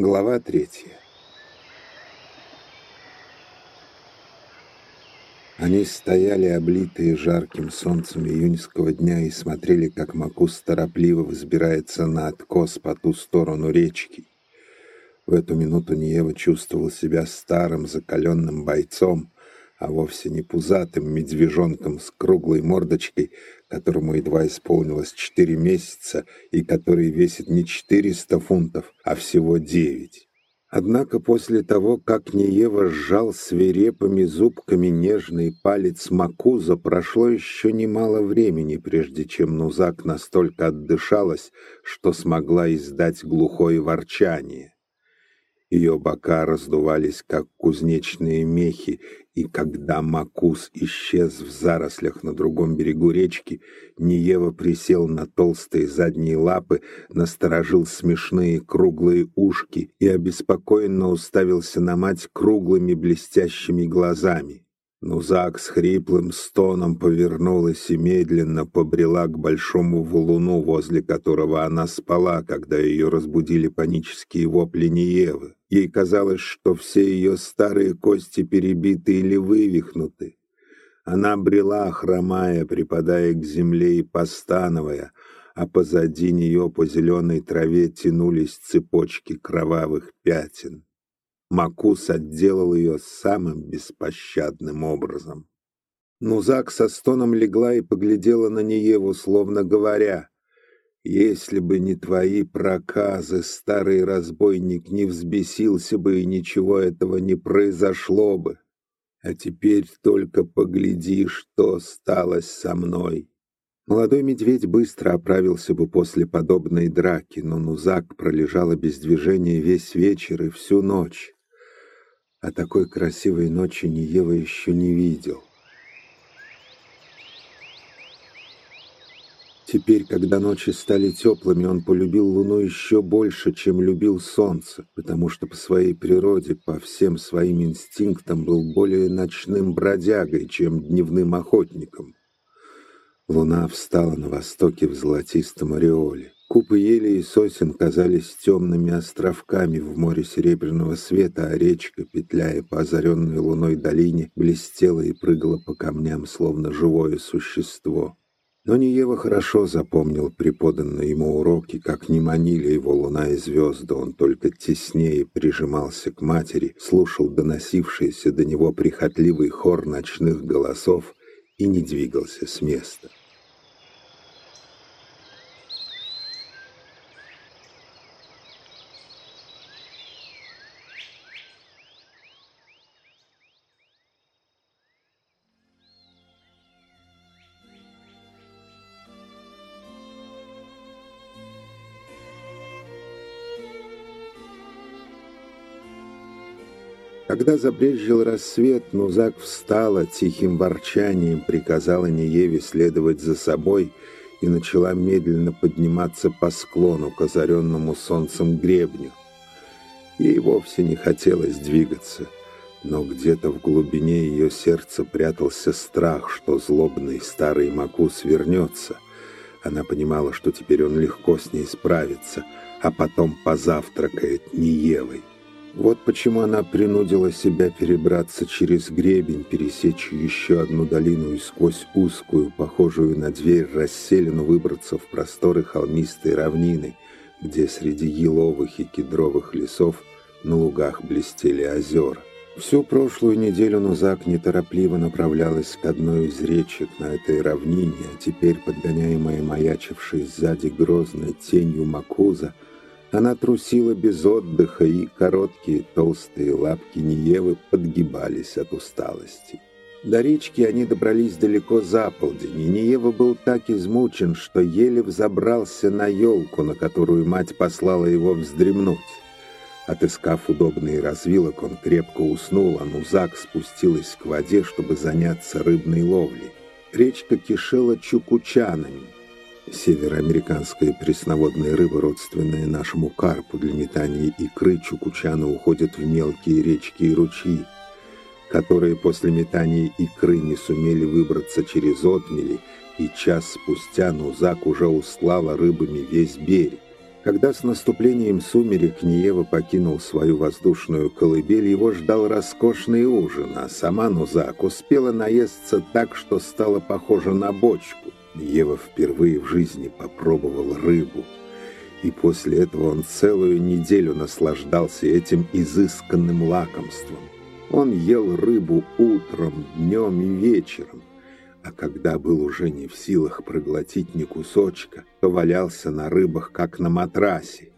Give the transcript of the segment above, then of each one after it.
Глава третья. Они стояли, облитые жарким солнцем июньского дня, и смотрели, как Макус торопливо взбирается на откос по ту сторону речки. В эту минуту Ниева чувствовал себя старым закаленным бойцом, а вовсе не пузатым медвежонком с круглой мордочкой, которому едва исполнилось четыре месяца и который весит не четыреста фунтов, а всего девять. Однако после того, как Неева сжал свирепыми зубками нежный палец Макуза, прошло еще немало времени, прежде чем Нузак настолько отдышалась, что смогла издать глухое ворчание. Ее бока раздувались, как кузнечные мехи, и когда Макус исчез в зарослях на другом берегу речки, Ниева присел на толстые задние лапы, насторожил смешные круглые ушки и обеспокоенно уставился на мать круглыми блестящими глазами. Нузак с хриплым стоном повернулась и медленно побрела к большому валуну, возле которого она спала, когда ее разбудили панические вопли Ниевы. Ей казалось, что все ее старые кости перебиты или вывихнуты. Она брела, хромая, припадая к земле и постановая, а позади нее по зеленой траве тянулись цепочки кровавых пятен. Макус отделал ее самым беспощадным образом. Нузак со стоном легла и поглядела на Нееву, словно говоря, «Если бы не твои проказы, старый разбойник не взбесился бы, и ничего этого не произошло бы. А теперь только погляди, что сталось со мной». Молодой медведь быстро оправился бы после подобной драки, но Нузак пролежала без движения весь вечер и всю ночь. А такой красивой ночи Ниева еще не видел. Теперь, когда ночи стали теплыми, он полюбил луну еще больше, чем любил солнце, потому что по своей природе, по всем своим инстинктам был более ночным бродягой, чем дневным охотником. Луна встала на востоке в золотистом ореоле. Купы ели и сосен казались темными островками в море серебряного света, а речка, петляя по озаренной луной долине, блестела и прыгала по камням, словно живое существо. Но Ниева хорошо запомнил преподанные ему уроки, как не манили его луна и звезды, он только теснее прижимался к матери, слушал доносившийся до него прихотливый хор ночных голосов и не двигался с места. Когда забрезжил рассвет, Нузак встала, тихим ворчанием приказала Нееве следовать за собой и начала медленно подниматься по склону к озаренному солнцем гребню. Ей вовсе не хотелось двигаться, но где-то в глубине ее сердца прятался страх, что злобный старый Макус вернется. Она понимала, что теперь он легко с ней справится, а потом позавтракает Ниевой. Вот почему она принудила себя перебраться через гребень, пересечь еще одну долину и сквозь узкую, похожую на дверь, расселину выбраться в просторы холмистой равнины, где среди еловых и кедровых лесов на лугах блестели озера. Всю прошлую неделю Нузак неторопливо направлялась к одной из речек на этой равнине, а теперь, подгоняемая маячившей сзади грозной тенью Макуза, она трусила без отдыха, и короткие толстые лапки Ниевы подгибались от усталости. До речки они добрались далеко за полдень, и Ниева был так измучен, что еле взобрался на елку, на которую мать послала его вздремнуть. Отыскав удобный развилок, он крепко уснул, а Нузак спустилась к воде, чтобы заняться рыбной ловлей. Речка кишела чукучанами, Североамериканская пресноводная рыба, родственная нашему карпу для метания икры, чукучана уходят в мелкие речки и ручьи, которые после метания икры не сумели выбраться через отмели, и час спустя Нузак уже услала рыбами весь берег. Когда с наступлением сумерек Ниева покинул свою воздушную колыбель, его ждал роскошный ужин, а сама Нузак успела наесться так, что стала похожа на бочку. Ниева впервые в жизни попробовал рыбу, и после этого он целую неделю наслаждался этим изысканным лакомством. Он ел рыбу утром, днем и вечером, а когда был уже не в силах проглотить ни кусочка, то валялся на рыбах, как на матрасе.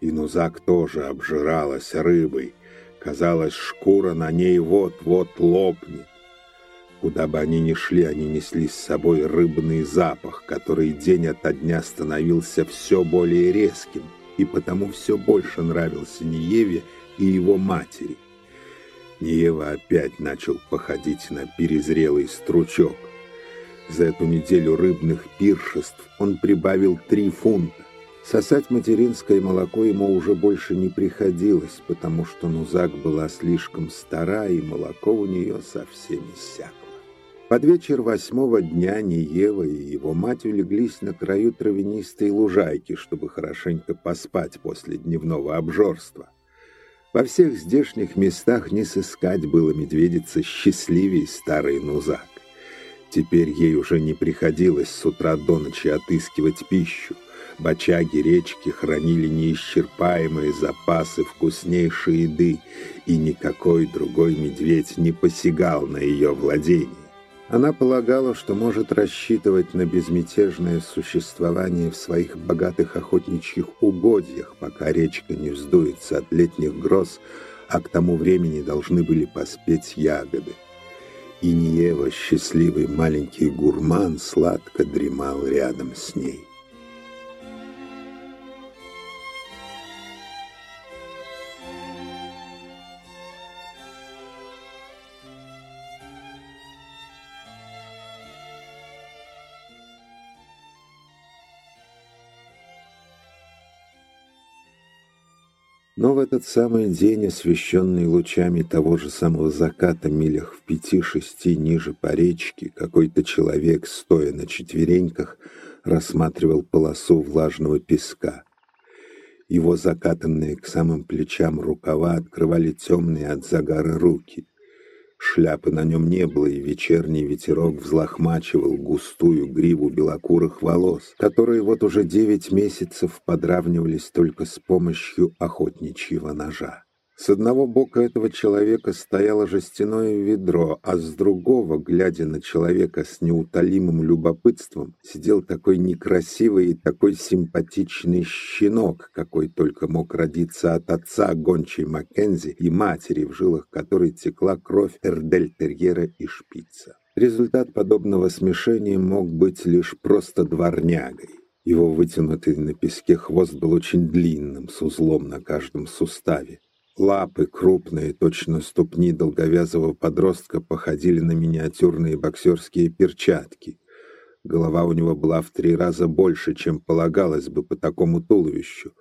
И Нузак тоже обжиралась рыбой. Казалось, шкура на ней вот-вот лопнет. Куда бы они ни шли, они несли с собой рыбный запах, который день ото дня становился все более резким, и потому все больше нравился Ниеве и его матери – Ниева опять начал походить на перезрелый стручок. За эту неделю рыбных пиршеств он прибавил три фунта. Сосать материнское молоко ему уже больше не приходилось, потому что Нузак была слишком стара, и молоко у нее совсем иссякло. Под вечер восьмого дня Ниева и его мать улеглись на краю травянистой лужайки, чтобы хорошенько поспать после дневного обжорства. Во всех здешних местах не сыскать было медведица счастливей старый Нузак. Теперь ей уже не приходилось с утра до ночи отыскивать пищу. Бочаги речки хранили неисчерпаемые запасы вкуснейшей еды, и никакой другой медведь не посягал на ее владение. Она полагала, что может рассчитывать на безмятежное существование в своих богатых охотничьих угодьях, пока речка не вздуется от летних гроз, а к тому времени должны были поспеть ягоды. И Ниева, счастливый маленький гурман, сладко дремал рядом с ней. Но в этот самый день, освещенный лучами того же самого заката милях в пяти-шести ниже по речке, какой-то человек, стоя на четвереньках, рассматривал полосу влажного песка. Его закатанные к самым плечам рукава открывали темные от загара руки. Шляпы на нем не было, и вечерний ветерок взлохмачивал густую гриву белокурых волос, которые вот уже девять месяцев подравнивались только с помощью охотничьего ножа. С одного бока этого человека стояло жестяное ведро, а с другого, глядя на человека с неутолимым любопытством, сидел такой некрасивый и такой симпатичный щенок, какой только мог родиться от отца гончей Маккензи и матери, в жилах которой текла кровь Эрдельтерьера и Шпица. Результат подобного смешения мог быть лишь просто дворнягой. Его вытянутый на песке хвост был очень длинным, с узлом на каждом суставе. Лапы, крупные, точно ступни долговязого подростка, походили на миниатюрные боксерские перчатки. Голова у него была в три раза больше, чем полагалось бы по такому туловищу,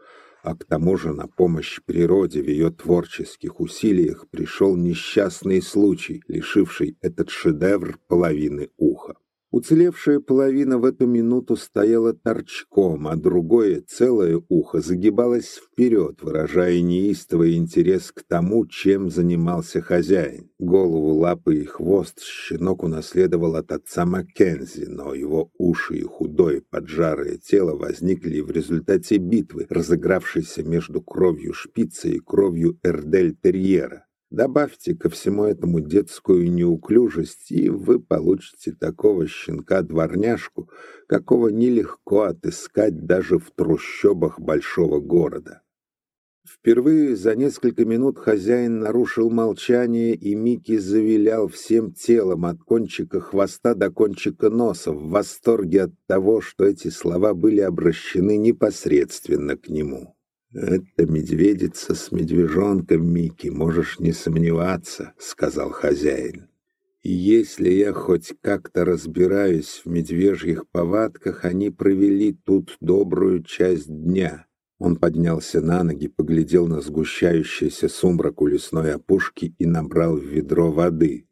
а к тому же на помощь природе в ее творческих усилиях пришел несчастный случай, лишивший этот шедевр половины уха. Уцелевшая половина в эту минуту стояла торчком, а другое, целое ухо, загибалось вперед, выражая неистовый интерес к тому, чем занимался хозяин. Голову, лапы и хвост щенок унаследовал от отца Маккензи, но его уши и худое поджарое тело возникли в результате битвы, разыгравшейся между кровью шпица и кровью Эрдель-терьера. Добавьте ко всему этому детскую неуклюжесть, и вы получите такого щенка-дворняжку, какого нелегко отыскать даже в трущобах большого города. Впервые за несколько минут хозяин нарушил молчание, и Микки завилял всем телом от кончика хвоста до кончика носа в восторге от того, что эти слова были обращены непосредственно к нему. «Это медведица с медвежонком, Микки, можешь не сомневаться», — сказал хозяин. «И если я хоть как-то разбираюсь в медвежьих повадках, они провели тут добрую часть дня». Он поднялся на ноги, поглядел на сгущающийся сумрак у лесной опушки и набрал в ведро воды.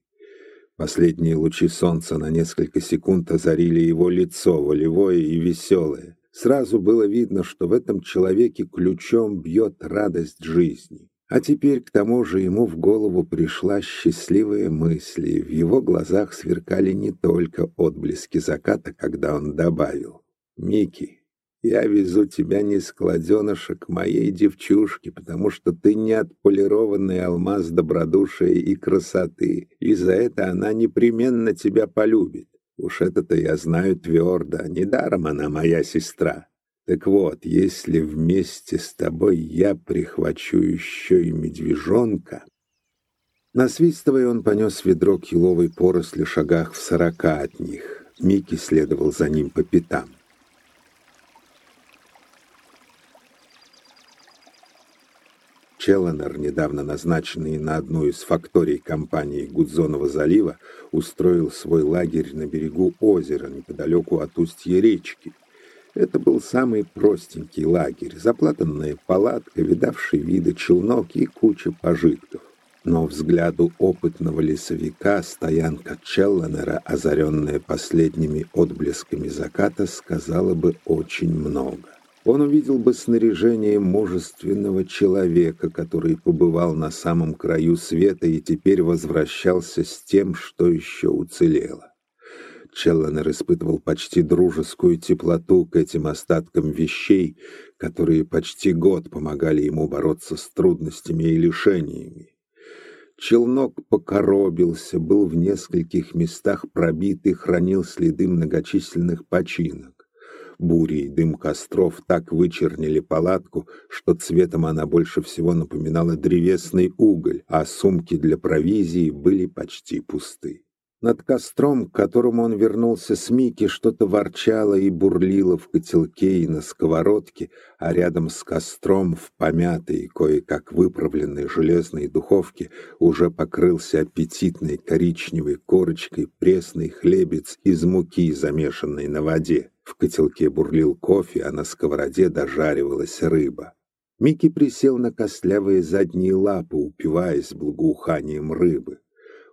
Последние лучи солнца на несколько секунд озарили его лицо, волевое и веселое. Сразу было видно, что в этом человеке ключом бьет радость жизни. А теперь к тому же ему в голову пришла счастливая мысль, в его глазах сверкали не только отблески заката, когда он добавил «Микки, я везу тебя не с кладеныша к моей девчушке, потому что ты не отполированный алмаз добродушия и красоты, и за это она непременно тебя полюбит. Уж это-то я знаю твердо, недаром она моя сестра. Так вот, если вместе с тобой я прихвачу еще и медвежонка... Насвистывая, он понес ведро к еловой поросли шагах в сорока от них. Микки следовал за ним по пятам. Челленер, недавно назначенный на одну из факторий компании Гудзонова залива, устроил свой лагерь на берегу озера, неподалеку от устья речки. Это был самый простенький лагерь, заплатанная палатка, видавший виды челнок и куча пожитков. Но взгляду опытного лесовика стоянка Челленера, озаренная последними отблесками заката, сказала бы очень много он увидел бы снаряжение мужественного человека, который побывал на самом краю света и теперь возвращался с тем, что еще уцелело. Челленер испытывал почти дружескую теплоту к этим остаткам вещей, которые почти год помогали ему бороться с трудностями и лишениями. Челнок покоробился, был в нескольких местах пробит и хранил следы многочисленных починок. Бури и дым костров так вычернили палатку, что цветом она больше всего напоминала древесный уголь, а сумки для провизии были почти пусты. Над костром, к которому он вернулся с Мики, что-то ворчало и бурлило в котелке и на сковородке, а рядом с костром в помятой, кое-как выправленной железной духовке уже покрылся аппетитной коричневой корочкой пресный хлебец из муки, замешанной на воде. В котелке бурлил кофе, а на сковороде дожаривалась рыба. Микки присел на костлявые задние лапы, упиваясь благоуханием рыбы.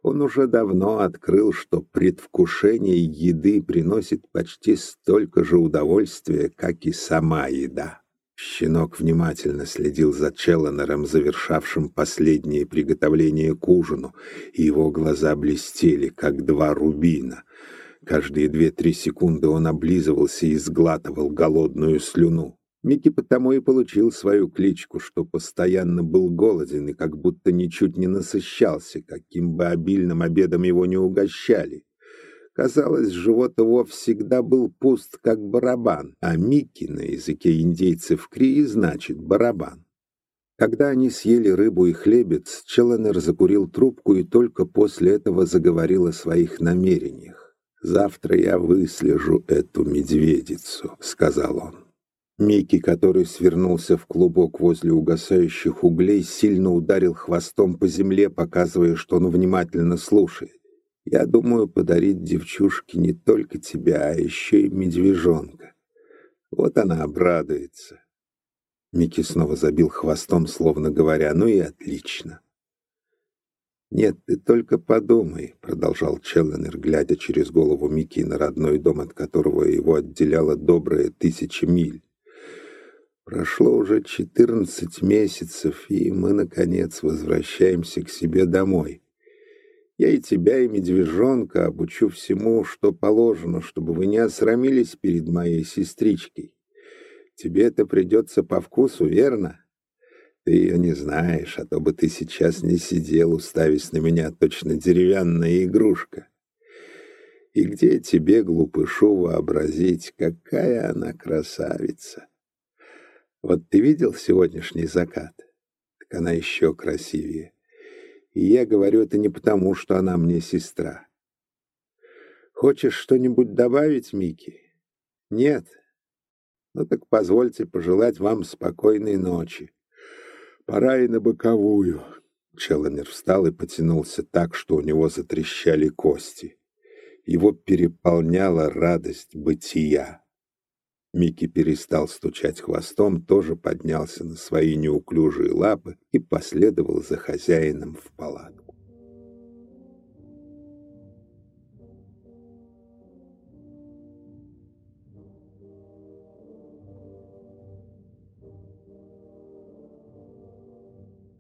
Он уже давно открыл, что предвкушение еды приносит почти столько же удовольствия, как и сама еда. Щенок внимательно следил за Челленером, завершавшим последнее приготовление к ужину, и его глаза блестели, как два рубина — Каждые две-три секунды он облизывался и сглатывал голодную слюну. Микки потому и получил свою кличку, что постоянно был голоден и как будто ничуть не насыщался, каким бы обильным обедом его не угощали. Казалось, живот его всегда был пуст, как барабан, а Микки на языке индейцев Крии значит «барабан». Когда они съели рыбу и хлебец, Челленер закурил трубку и только после этого заговорил о своих намерениях. «Завтра я выслежу эту медведицу», — сказал он. Микки, который свернулся в клубок возле угасающих углей, сильно ударил хвостом по земле, показывая, что он внимательно слушает. «Я думаю подарить девчушке не только тебя, а еще и медвежонка. Вот она обрадуется». Микки снова забил хвостом, словно говоря, «ну и отлично». «Нет, ты только подумай», — продолжал Челленер, глядя через голову Микки на родной дом, от которого его отделяло добрые тысячи миль. «Прошло уже четырнадцать месяцев, и мы, наконец, возвращаемся к себе домой. Я и тебя, и медвежонка обучу всему, что положено, чтобы вы не осрамились перед моей сестричкой. Тебе это придется по вкусу, верно?» Ты ее не знаешь, а то бы ты сейчас не сидел, уставясь на меня, точно деревянная игрушка. И где тебе, глупышу, вообразить, какая она красавица? Вот ты видел сегодняшний закат? Так она еще красивее. И я говорю это не потому, что она мне сестра. Хочешь что-нибудь добавить, Мики? Нет? Ну так позвольте пожелать вам спокойной ночи. Пора и на боковую. Челленер встал и потянулся так, что у него затрещали кости. Его переполняла радость бытия. Микки перестал стучать хвостом, тоже поднялся на свои неуклюжие лапы и последовал за хозяином в палатку.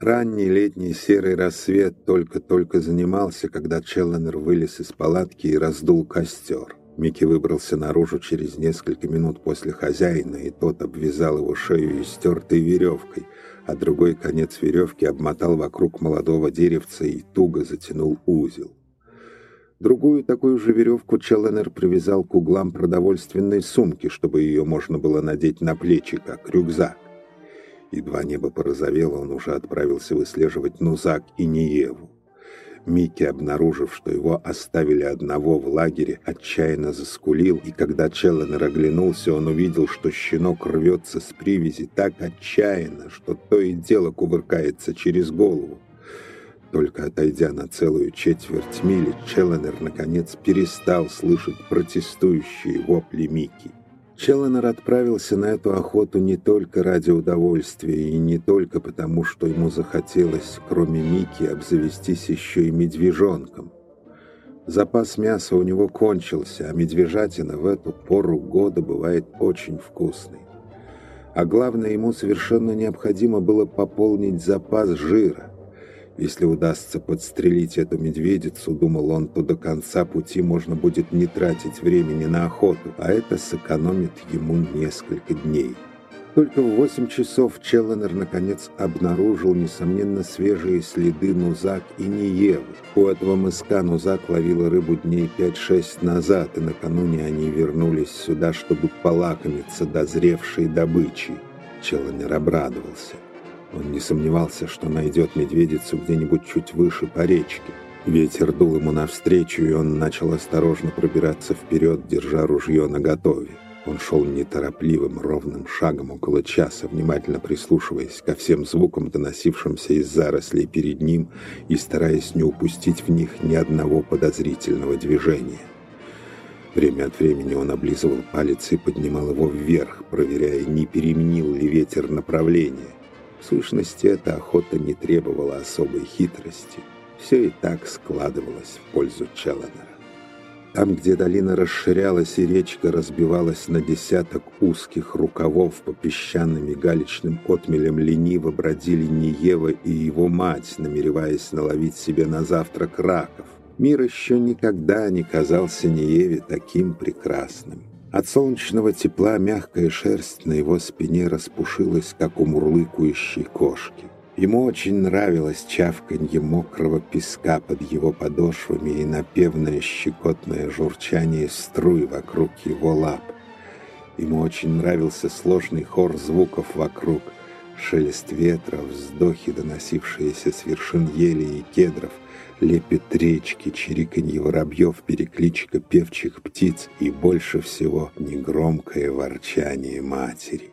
Ранний летний серый рассвет только-только занимался, когда Челленер вылез из палатки и раздул костер. Микки выбрался наружу через несколько минут после хозяина, и тот обвязал его шею истертой веревкой, а другой конец веревки обмотал вокруг молодого деревца и туго затянул узел. Другую такую же веревку Челленер привязал к углам продовольственной сумки, чтобы ее можно было надеть на плечи, как рюкзак. Едва небо порозовело, он уже отправился выслеживать Нузак и Ниеву. Микки, обнаружив, что его оставили одного в лагере, отчаянно заскулил, и когда Челленер оглянулся, он увидел, что щенок рвется с привязи так отчаянно, что то и дело кувыркается через голову. Только отойдя на целую четверть мили, Челленер наконец перестал слышать протестующие вопли Микки. Челленер отправился на эту охоту не только ради удовольствия и не только потому, что ему захотелось, кроме Микки, обзавестись еще и медвежонком. Запас мяса у него кончился, а медвежатина в эту пору года бывает очень вкусной. А главное, ему совершенно необходимо было пополнить запас жира. Если удастся подстрелить эту медведицу, думал он, то до конца пути можно будет не тратить времени на охоту, а это сэкономит ему несколько дней. Только в 8 часов Челленер наконец обнаружил, несомненно, свежие следы Нузак и Ниевы. У этого мыска Нузак ловила рыбу дней 5-6 назад, и накануне они вернулись сюда, чтобы полакомиться дозревшей добычей. Челленер обрадовался. Он не сомневался, что найдет медведицу где-нибудь чуть выше по речке. Ветер дул ему навстречу, и он начал осторожно пробираться вперед, держа ружье наготове. Он шел неторопливым, ровным шагом около часа, внимательно прислушиваясь ко всем звукам, доносившимся из зарослей перед ним, и стараясь не упустить в них ни одного подозрительного движения. Время от времени он облизывал палец и поднимал его вверх, проверяя, не переменил ли ветер направление. В сущности, эта охота не требовала особой хитрости. Все и так складывалось в пользу Челленера. Там, где долина расширялась и речка разбивалась на десяток узких рукавов по песчаным и галечным отмелям, лениво бродили Ниева и его мать, намереваясь наловить себе на завтрак раков. Мир еще никогда не казался Ниеве таким прекрасным. От солнечного тепла мягкая шерсть на его спине распушилась, как у мурлыкающей кошки. Ему очень нравилось чавканье мокрого песка под его подошвами и напевное щекотное журчание струй вокруг его лап. Ему очень нравился сложный хор звуков вокруг, шелест ветра, вздохи, доносившиеся с вершин ели и кедров, лепет речки, чириканье воробьев, перекличка певчих птиц и больше всего негромкое ворчание матери.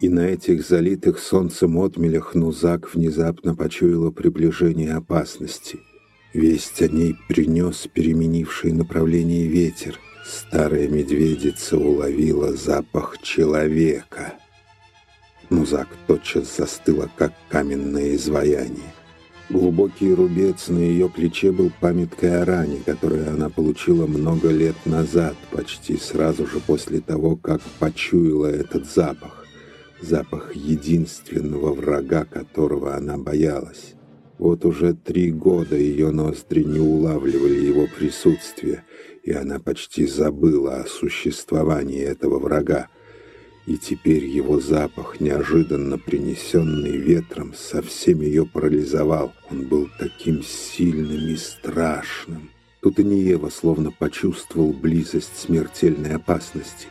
И на этих залитых солнцем отмелях Нузак внезапно почуяла приближение опасности. Весть о ней принес переменивший направление ветер. Старая медведица уловила запах человека. Нузак тотчас застыла, как каменное изваяние. Глубокий рубец на ее плече был памяткой о ране, которую она получила много лет назад, почти сразу же после того, как почуяла этот запах. Запах единственного врага, которого она боялась. Вот уже три года ее ноздри не улавливали его присутствие, и она почти забыла о существовании этого врага. И теперь его запах, неожиданно принесенный ветром, совсем ее парализовал. Он был таким сильным и страшным. Тут и Ниева словно почувствовал близость смертельной опасности.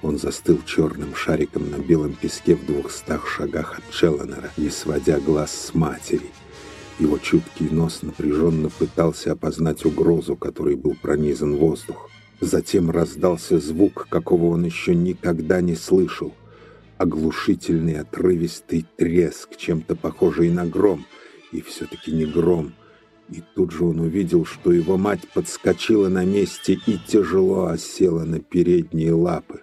Он застыл черным шариком на белом песке в двухстах шагах от Челленера, не сводя глаз с матери. Его чуткий нос напряженно пытался опознать угрозу, которой был пронизан воздух. Затем раздался звук, какого он еще никогда не слышал. Оглушительный отрывистый треск, чем-то похожий на гром, и все-таки не гром. И тут же он увидел, что его мать подскочила на месте и тяжело осела на передние лапы.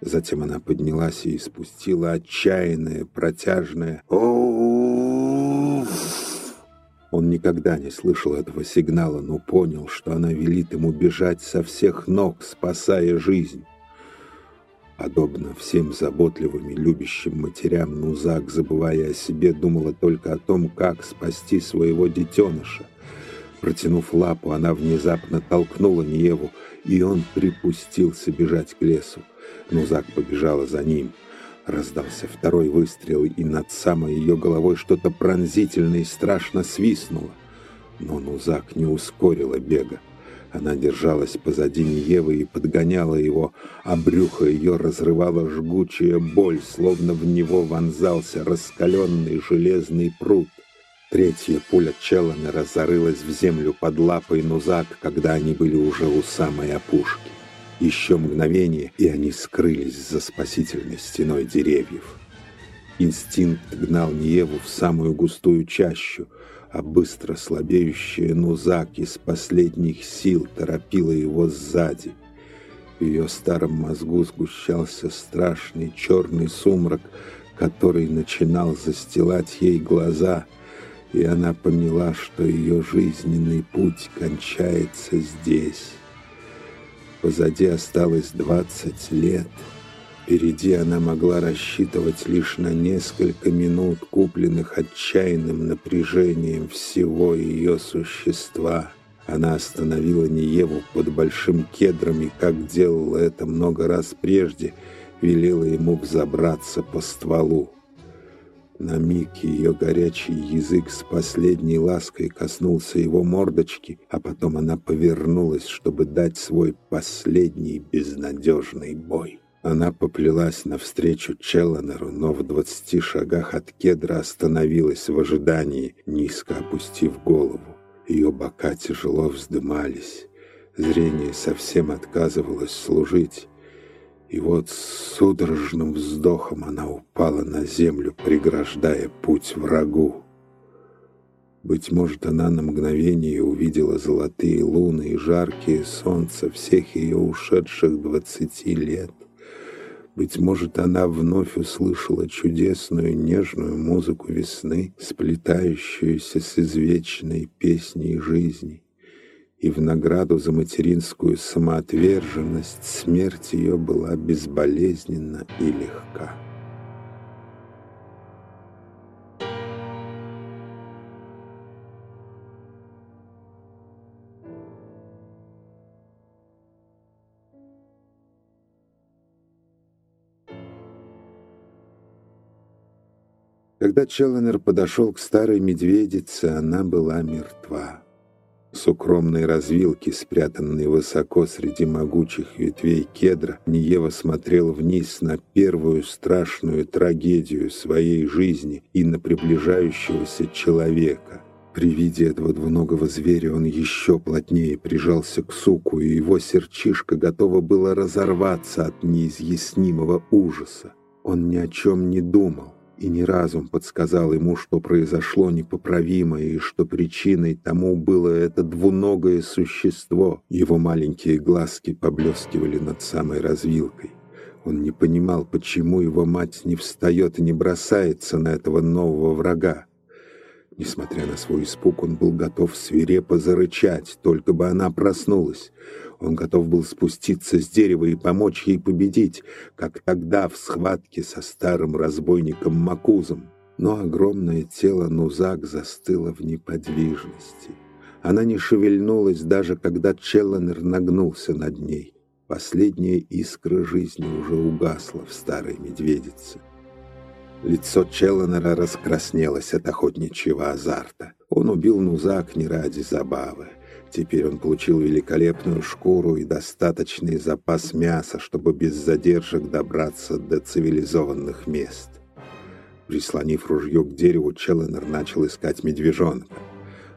Затем она поднялась и испустила отчаянное, протяжное «Оу!» Никогда не слышал этого сигнала, но понял, что она велит ему бежать со всех ног, спасая жизнь. Подобно всем заботливым и любящим матерям, Нузак, забывая о себе, думала только о том, как спасти своего детеныша. Протянув лапу, она внезапно толкнула Ниеву, и он припустился бежать к лесу. Нузак побежала за ним. Раздался второй выстрел, и над самой ее головой что-то пронзительно и страшно свистнуло. Но Нузак не ускорила бега. Она держалась позади Ниевы и подгоняла его, а брюхо ее разрывала жгучая боль, словно в него вонзался раскаленный железный пруд. Третья пуля Челленера зарылась в землю под лапой Нузак, когда они были уже у самой опушки. Еще мгновение, и они скрылись за спасительной стеной деревьев. Инстинкт гнал Ниеву в самую густую чащу, а быстро слабеющая Нузак из последних сил торопила его сзади. В ее старом мозгу сгущался страшный черный сумрак, который начинал застилать ей глаза, и она поняла, что ее жизненный путь кончается здесь. Позади осталось двадцать лет. Впереди она могла рассчитывать лишь на несколько минут, купленных отчаянным напряжением всего ее существа. Она остановила Ниеву под большим кедром и, как делала это много раз прежде, велела ему взобраться по стволу. На миг ее горячий язык с последней лаской коснулся его мордочки, а потом она повернулась, чтобы дать свой последний безнадежный бой. Она поплелась навстречу Челленеру, но в двадцати шагах от кедра остановилась в ожидании, низко опустив голову. Ее бока тяжело вздымались, зрение совсем отказывалось служить, и вот с судорожным вздохом она упала на землю, преграждая путь врагу. Быть может, она на мгновение увидела золотые луны и жаркие солнца всех ее ушедших двадцати лет. Быть может, она вновь услышала чудесную нежную музыку весны, сплетающуюся с извечной песней жизни и в награду за материнскую самоотверженность смерть ее была безболезненна и легка. Когда Челленер подошел к старой медведице, она была мертва. С укромной развилки, спрятанной высоко среди могучих ветвей кедра, Ниева смотрел вниз на первую страшную трагедию своей жизни и на приближающегося человека. При виде этого двуногого зверя он еще плотнее прижался к суку, и его сердчишко готово было разорваться от неизъяснимого ужаса. Он ни о чем не думал и не разум подсказал ему, что произошло непоправимое, и что причиной тому было это двуногое существо. Его маленькие глазки поблескивали над самой развилкой. Он не понимал, почему его мать не встает и не бросается на этого нового врага. Несмотря на свой испуг, он был готов свирепо зарычать, только бы она проснулась. Он готов был спуститься с дерева и помочь ей победить, как тогда в схватке со старым разбойником Макузом. Но огромное тело Нузак застыло в неподвижности. Она не шевельнулась, даже когда Челленер нагнулся над ней. Последняя искра жизни уже угасла в старой медведице. Лицо Челленера раскраснелось от охотничьего азарта. Он убил Нузак не ради забавы. Теперь он получил великолепную шкуру и достаточный запас мяса, чтобы без задержек добраться до цивилизованных мест. Прислонив ружье к дереву, Челленер начал искать медвежонка.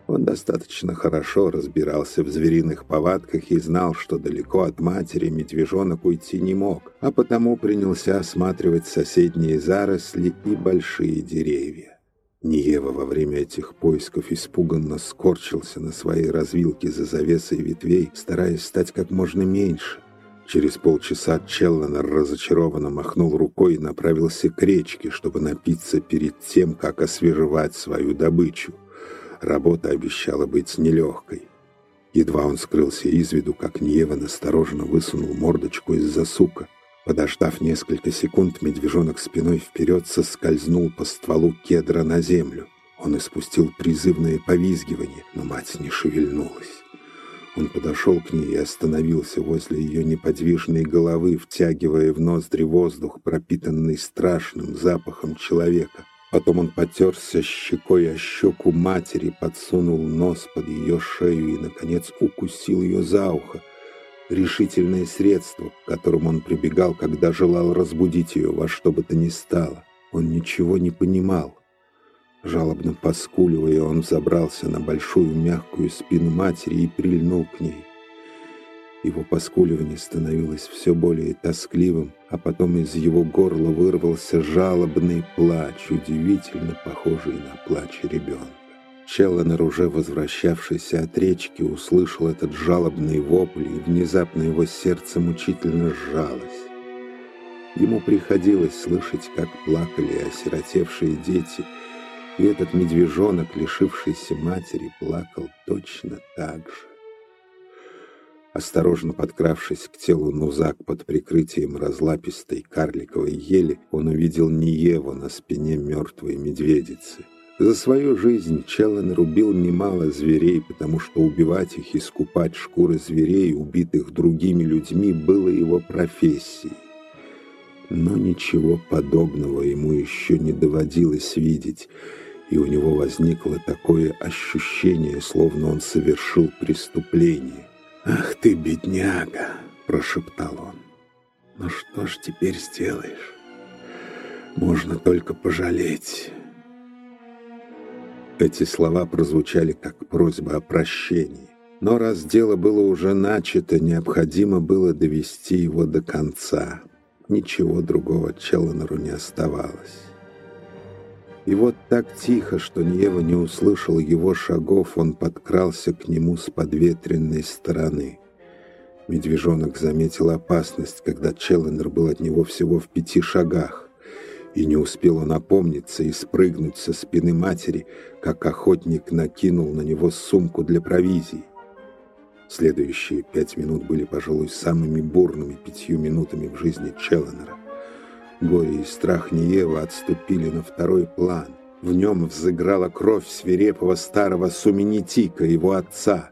Он достаточно хорошо разбирался в звериных повадках и знал, что далеко от матери медвежонок уйти не мог, а потому принялся осматривать соседние заросли и большие деревья. Ниева во время этих поисков испуганно скорчился на своей развилке за завесой ветвей, стараясь стать как можно меньше. Через полчаса Челленер разочарованно махнул рукой и направился к речке, чтобы напиться перед тем, как освежевать свою добычу. Работа обещала быть нелегкой. Едва он скрылся из виду, как Ниева настороженно высунул мордочку из-за сука. Подождав несколько секунд, медвежонок спиной вперед соскользнул по стволу кедра на землю. Он испустил призывное повизгивание, но мать не шевельнулась. Он подошел к ней и остановился возле ее неподвижной головы, втягивая в ноздри воздух, пропитанный страшным запахом человека. Потом он потерся щекой о щеку матери, подсунул нос под ее шею и, наконец, укусил ее за ухо. Решительное средство, к которому он прибегал, когда желал разбудить ее во что бы то ни стало. Он ничего не понимал. Жалобно поскуливая, он забрался на большую мягкую спину матери и прильнул к ней. Его поскуливание становилось все более тоскливым, а потом из его горла вырвался жалобный плач, удивительно похожий на плач ребенка. Челленер, уже возвращавшийся от речки, услышал этот жалобный вопль, и внезапно его сердце мучительно сжалось. Ему приходилось слышать, как плакали осиротевшие дети – и этот медвежонок, лишившийся матери, плакал точно так же. Осторожно подкравшись к телу Нузак под прикрытием разлапистой карликовой ели, он увидел Ниеву на спине мертвой медведицы. За свою жизнь Челлен рубил немало зверей, потому что убивать их и скупать шкуры зверей, убитых другими людьми, было его профессией. Но ничего подобного ему еще не доводилось видеть — и у него возникло такое ощущение, словно он совершил преступление. «Ах ты, бедняга!» – прошептал он. «Ну что ж теперь сделаешь? Можно только пожалеть». Эти слова прозвучали как просьба о прощении. Но раз дело было уже начато, необходимо было довести его до конца. Ничего другого Челленеру не оставалось. И вот так тихо, что Ньева не услышал его шагов, он подкрался к нему с подветренной стороны. Медвежонок заметил опасность, когда Челленер был от него всего в пяти шагах. И не успел он опомниться и спрыгнуть со спины матери, как охотник накинул на него сумку для провизии. Следующие пять минут были, пожалуй, самыми бурными пятью минутами в жизни Челленера. Горе и страх Ниева отступили на второй план. В нем взыграла кровь свирепого старого Суменитика, его отца.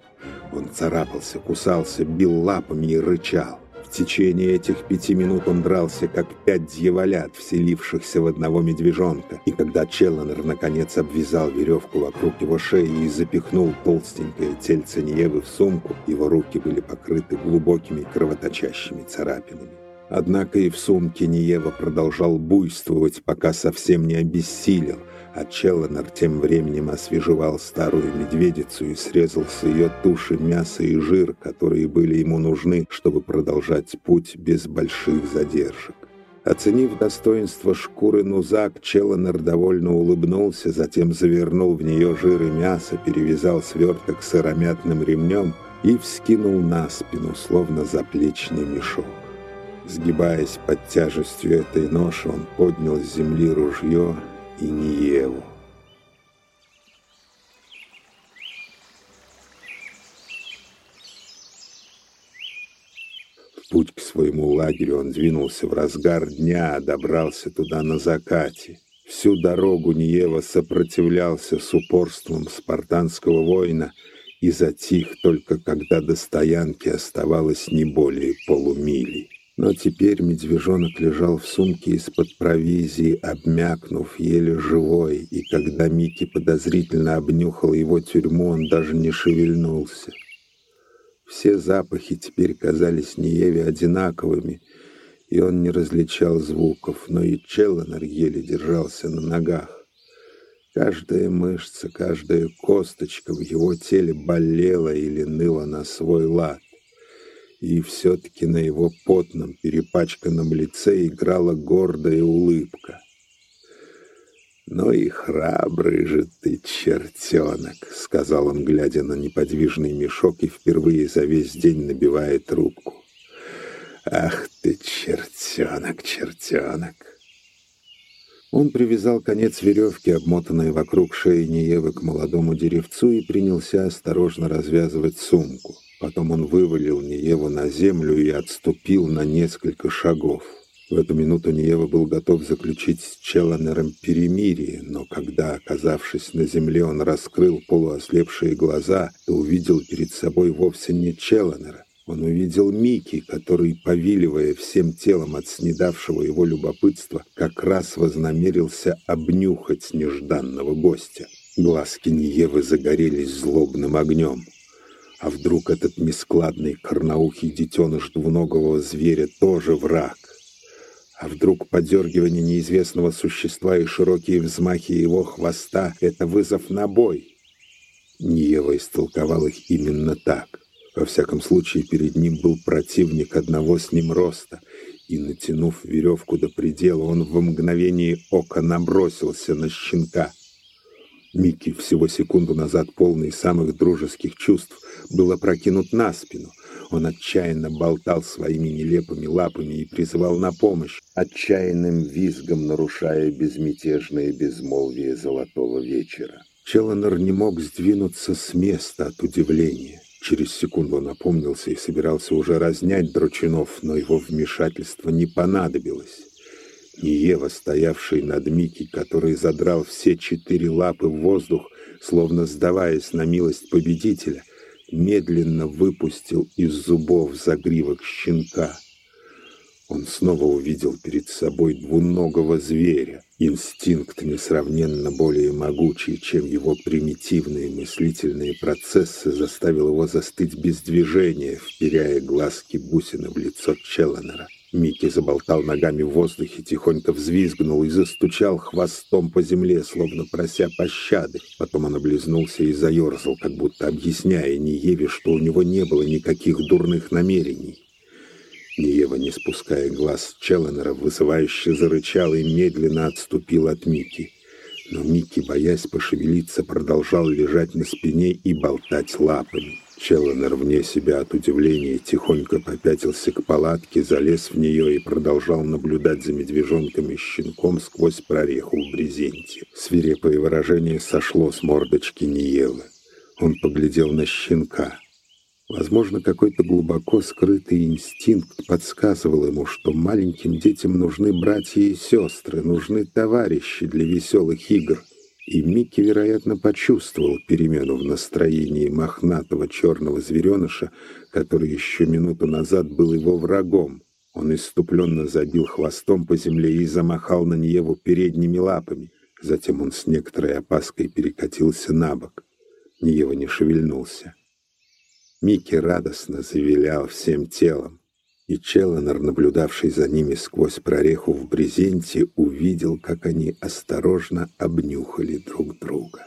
Он царапался, кусался, бил лапами и рычал. В течение этих пяти минут он дрался, как пять дьяволят, вселившихся в одного медвежонка. И когда Челленер наконец обвязал веревку вокруг его шеи и запихнул толстенькое тельце Ниевы в сумку, его руки были покрыты глубокими кровоточащими царапинами. Однако и в сумке Ниева продолжал буйствовать, пока совсем не обессилел, а Челленер тем временем освежевал старую медведицу и срезал с ее туши мясо и жир, которые были ему нужны, чтобы продолжать путь без больших задержек. Оценив достоинство шкуры Нузак, Челленер довольно улыбнулся, затем завернул в нее жир и мясо, перевязал сверток сыромятным ремнем и вскинул на спину, словно заплечный мешок. Сгибаясь под тяжестью этой ноши, он поднял с земли ружье и Ниеву. В путь к своему лагерю он двинулся в разгар дня, добрался туда на закате. Всю дорогу Ниева сопротивлялся с упорством спартанского воина и затих только когда до стоянки оставалось не более полумили. Но теперь медвежонок лежал в сумке из-под провизии, обмякнув, еле живой, и когда Микки подозрительно обнюхал его тюрьму, он даже не шевельнулся. Все запахи теперь казались Ниеве одинаковыми, и он не различал звуков, но и Челленер еле держался на ногах. Каждая мышца, каждая косточка в его теле болела или ныла на свой лад и все-таки на его потном, перепачканном лице играла гордая улыбка. «Ну и храбрый же ты, чертенок!» — сказал он, глядя на неподвижный мешок и впервые за весь день набивая трубку. «Ах ты, чертенок, чертенок!» Он привязал конец веревки, обмотанной вокруг шеи Неевы, к молодому деревцу и принялся осторожно развязывать сумку. Потом он вывалил Ниеву на землю и отступил на несколько шагов. В эту минуту Ниева был готов заключить с Челленером перемирие, но когда, оказавшись на земле, он раскрыл полуослепшие глаза, то увидел перед собой вовсе не Челленера. Он увидел Мики, который, повиливая всем телом от снедавшего его любопытства, как раз вознамерился обнюхать нежданного гостя. Глазки Ниевы загорелись злобным огнем. А вдруг этот нескладный корноухий детеныш двуногого зверя тоже враг? А вдруг подергивание неизвестного существа и широкие взмахи его хвоста — это вызов на бой? Ниева истолковал их именно так. Во всяком случае, перед ним был противник одного с ним роста, и, натянув веревку до предела, он в мгновение ока набросился на щенка. Микки, всего секунду назад полный самых дружеских чувств, был опрокинут на спину — он отчаянно болтал своими нелепыми лапами и призывал на помощь, отчаянным визгом нарушая безмятежное безмолвие золотого вечера. Челленер не мог сдвинуться с места от удивления. Через секунду он опомнился и собирался уже разнять Дручинов, но его вмешательство не понадобилось. Ниева, стоявший над Микки, который задрал все четыре лапы в воздух, словно сдаваясь на милость победителя, медленно выпустил из зубов загривок щенка. Он снова увидел перед собой двуногого зверя. Инстинкт несравненно более могучий, чем его примитивные мыслительные процессы, заставил его застыть без движения, вперяя глазки бусины в лицо Челленера. Микки заболтал ногами в воздухе, тихонько взвизгнул и застучал хвостом по земле, словно прося пощады. Потом он облизнулся и заерзал, как будто объясняя Ниеве, что у него не было никаких дурных намерений. Ниева, не спуская глаз Челленера, вызывающе зарычал и медленно отступил от Микки. Но Микки, боясь пошевелиться, продолжал лежать на спине и болтать лапами. Челленер вне себя от удивления тихонько попятился к палатке, залез в нее и продолжал наблюдать за медвежонком и щенком сквозь прореху в брезенте. Свирепое выражение сошло с мордочки Ниелы. Он поглядел на щенка. Возможно, какой-то глубоко скрытый инстинкт подсказывал ему, что маленьким детям нужны братья и сестры, нужны товарищи для веселых игр — и Микки, вероятно, почувствовал перемену в настроении мохнатого черного звереныша, который еще минуту назад был его врагом. Он иступленно забил хвостом по земле и замахал на Ниеву передними лапами. Затем он с некоторой опаской перекатился на бок. Ниева не шевельнулся. Микки радостно завилял всем телом и Челленер, наблюдавший за ними сквозь прореху в брезенте, увидел, как они осторожно обнюхали друг друга.